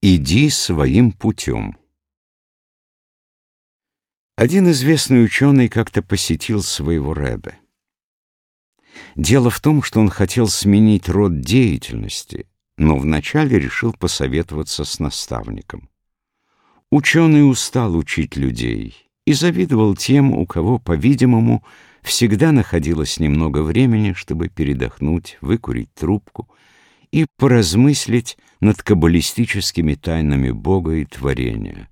Иди своим путем. Один известный ученый как-то посетил своего Рэбе. Дело в том, что он хотел сменить род деятельности, но вначале решил посоветоваться с наставником. Ученый устал учить людей и завидовал тем, у кого, по-видимому, всегда находилось немного времени, чтобы передохнуть, выкурить трубку и поразмыслить над каббалистическими тайнами Бога и творения.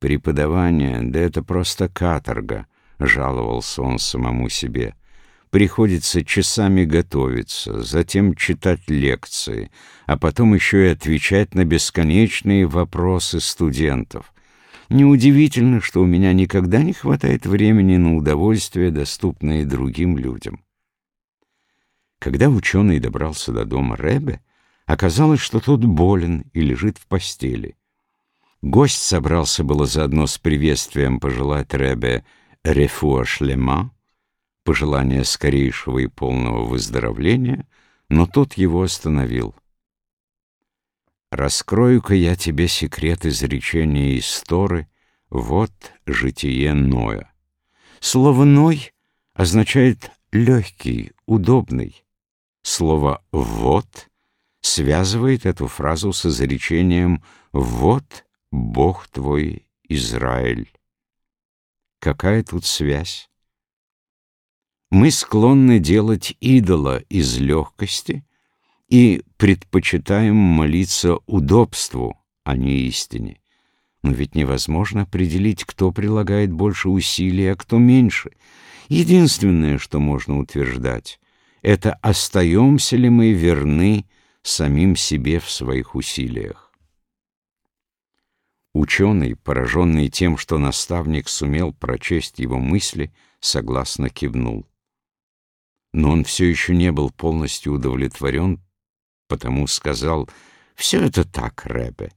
«Преподавание, да это просто каторга», — жаловался он самому себе. «Приходится часами готовиться, затем читать лекции, а потом еще и отвечать на бесконечные вопросы студентов. Неудивительно, что у меня никогда не хватает времени на удовольствие, доступное другим людям». Когда ученый добрался до дома Рэбе, оказалось, что тот болен и лежит в постели. Гость собрался было заодно с приветствием пожелать Рэбе «рефуа шлема», пожелание скорейшего и полного выздоровления, но тот его остановил. «Раскрою-ка я тебе секрет изречения Исторы, вот житие Ноя». Слово «ной» означает «легкий», «удобный». Слово «вот» связывает эту фразу с изречением «вот Бог твой Израиль». Какая тут связь? Мы склонны делать идола из легкости и предпочитаем молиться удобству, а не истине. Но ведь невозможно определить, кто прилагает больше усилий, а кто меньше. Единственное, что можно утверждать, это остаемся ли мы верны самим себе в своих усилиях. Ученый, пораженный тем, что наставник сумел прочесть его мысли, согласно кивнул. Но он все еще не был полностью удовлетворен, потому сказал, «Все это так, Рэбе,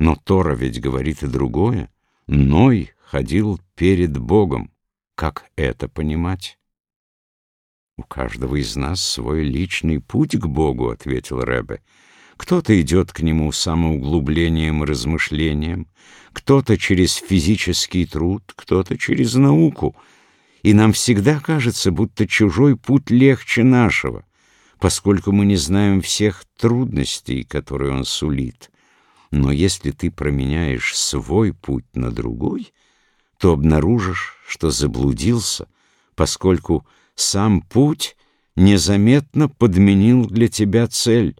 но Тора ведь говорит и другое. Ной ходил перед Богом. Как это понимать?» «У каждого из нас свой личный путь к Богу», — ответил Рэбе. «Кто-то идет к Нему самоуглублением и размышлением, кто-то через физический труд, кто-то через науку. И нам всегда кажется, будто чужой путь легче нашего, поскольку мы не знаем всех трудностей, которые он сулит. Но если ты променяешь свой путь на другой, то обнаружишь, что заблудился, поскольку сам путь незаметно подменил для тебя цель.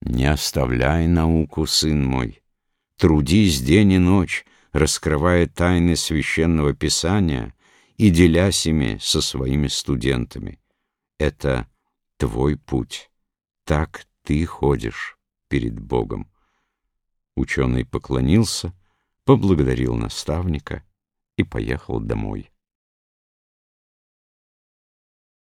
Не оставляй науку, сын мой. Трудись день и ночь, раскрывая тайны священного писания и делясь ими со своими студентами. Это твой путь. Так ты ходишь перед Богом. Ученый поклонился, поблагодарил наставника и поехал домой.